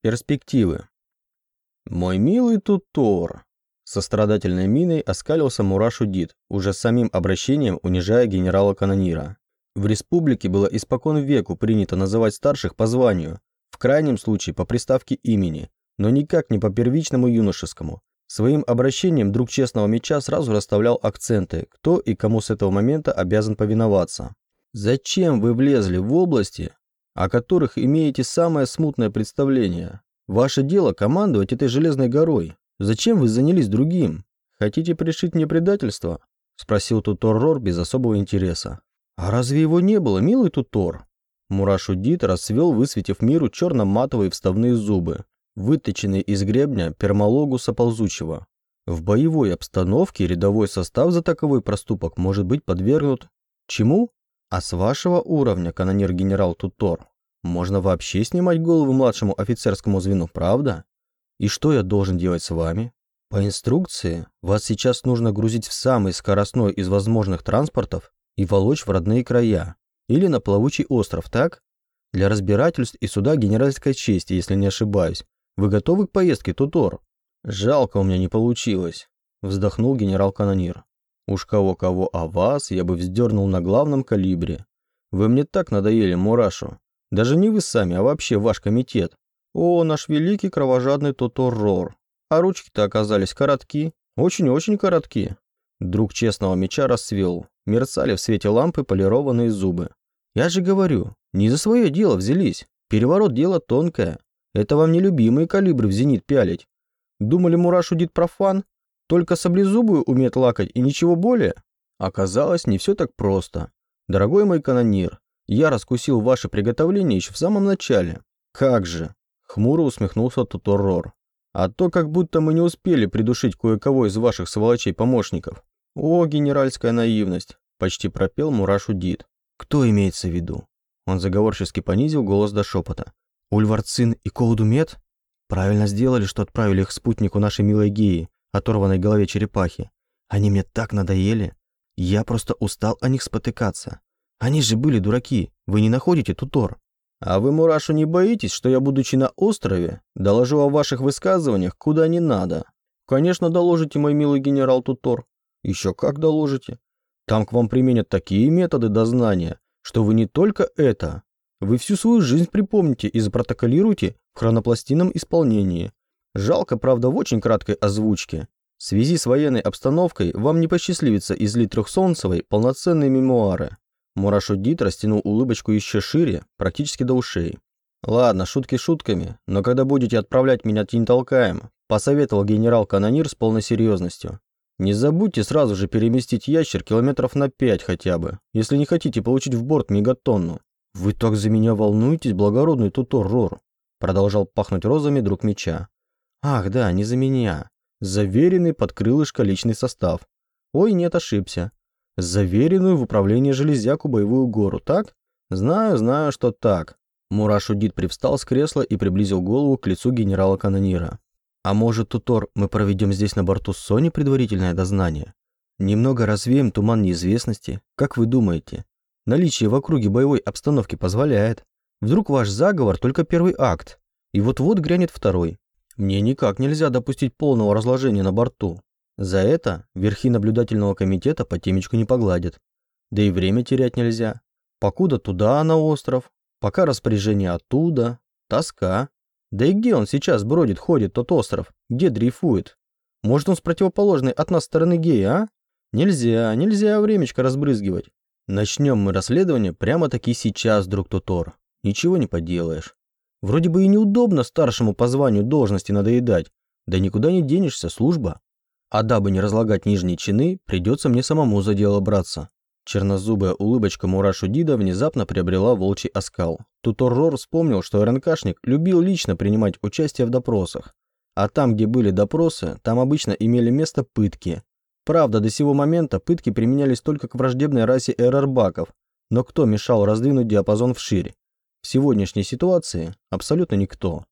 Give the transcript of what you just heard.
Перспективы. «Мой милый Тутор!» Со страдательной миной оскалился Мурашу Дид, уже самим обращением унижая генерала-канонира. В республике было испокон веку принято называть старших по званию, в крайнем случае по приставке имени, но никак не по первичному юношескому. Своим обращением друг честного меча сразу расставлял акценты, кто и кому с этого момента обязан повиноваться. Зачем вы влезли в области, о которых имеете самое смутное представление? Ваше дело командовать этой железной горой. Зачем вы занялись другим? Хотите пришить мне предательство? Спросил Тутор без особого интереса. А разве его не было, милый Тутор? Мурашудит расцвел, высветив миру черно-матовые вставные зубы, выточенные из гребня пермалогуса ползучего. В боевой обстановке рядовой состав за таковой проступок может быть подвергнут чему? А с вашего уровня, канонир-генерал Тутор, можно вообще снимать голову младшему офицерскому звену, правда? И что я должен делать с вами? По инструкции, вас сейчас нужно грузить в самый скоростной из возможных транспортов и волочь в родные края. Или на плавучий остров, так? Для разбирательств и суда генеральской чести, если не ошибаюсь. Вы готовы к поездке, Тутор? Жалко у меня не получилось, вздохнул генерал-канонир. Уж кого-кого, а вас я бы вздернул на главном калибре. Вы мне так надоели, Мурашу. Даже не вы сами, а вообще ваш комитет. О, наш великий кровожадный Тутор-Рор. А ручки-то оказались коротки, очень-очень коротки. Друг честного меча расцвел, мерцали в свете лампы полированные зубы. Я же говорю, не за свое дело взялись. Переворот дело тонкое. Это вам не любимые калибры в зенит пялить. Думали, Мураш удит профан? Только саблезубую умеет лакать и ничего более? Оказалось, не все так просто. Дорогой мой канонир, я раскусил ваше приготовление еще в самом начале. Как же? Хмуро усмехнулся Туторрор. А то как будто мы не успели придушить кое-кого из ваших сволочей-помощников. О, генеральская наивность, почти пропел Мурашу Дид. Кто имеется в виду? Он заговорчески понизил голос до шепота. Ульварцин и Коудумет правильно сделали, что отправили их спутнику нашей милой Геи, оторванной голове черепахи. Они мне так надоели. Я просто устал о них спотыкаться. Они же были дураки. Вы не находите, Тутор? А вы, Мурашу, не боитесь, что я, будучи на острове, доложу о ваших высказываниях куда не надо? Конечно, доложите, мой милый генерал Тутор. Еще как доложите. Там к вам применят такие методы дознания, что вы не только это, вы всю свою жизнь припомните и запротоколируете в хронопластинном исполнении. Жалко, правда, в очень краткой озвучке. В связи с военной обстановкой вам не посчастливится излить трехсолнцевой полноценные мемуары. Мурашудит растянул улыбочку еще шире, практически до ушей. «Ладно, шутки шутками, но когда будете отправлять меня тинь-толкаем», посоветовал генерал-канонир с полной серьезностью. «Не забудьте сразу же переместить ящер километров на пять хотя бы, если не хотите получить в борт мегатонну. «Вы так за меня волнуетесь, благородный Тутор Рор?» Продолжал пахнуть розами друг меча. «Ах, да, не за меня. Заверенный под крылышко личный состав. Ой, нет, ошибся. Заверенную в управление железяку боевую гору, так? Знаю, знаю, что так». Мураш Удит привстал с кресла и приблизил голову к лицу генерала-канонира. «А может, Тутор, мы проведем здесь на борту Сони предварительное дознание? Немного развеем туман неизвестности? Как вы думаете, Наличие в округе боевой обстановки позволяет. Вдруг ваш заговор только первый акт, и вот-вот грянет второй. Мне никак нельзя допустить полного разложения на борту. За это верхи наблюдательного комитета по темечку не погладят. Да и время терять нельзя. Покуда туда, на остров, пока распоряжение оттуда, тоска. Да и где он сейчас бродит, ходит, тот остров? Где дрейфует? Может, он с противоположной от нас стороны гея, а? Нельзя, нельзя времечко разбрызгивать. Начнем мы расследование прямо-таки сейчас, друг Тутор. Ничего не поделаешь. Вроде бы и неудобно старшему по званию должности надоедать, да никуда не денешься, служба. А дабы не разлагать нижние чины, придется мне самому за дело браться. Чернозубая улыбочка Мурашу Дида внезапно приобрела волчий оскал. Тутор Рор вспомнил, что РНКшник любил лично принимать участие в допросах. А там, где были допросы, там обычно имели место пытки, Правда, до сего момента пытки применялись только к враждебной расе эрарбаков, но кто мешал раздвинуть диапазон вширь? В сегодняшней ситуации абсолютно никто.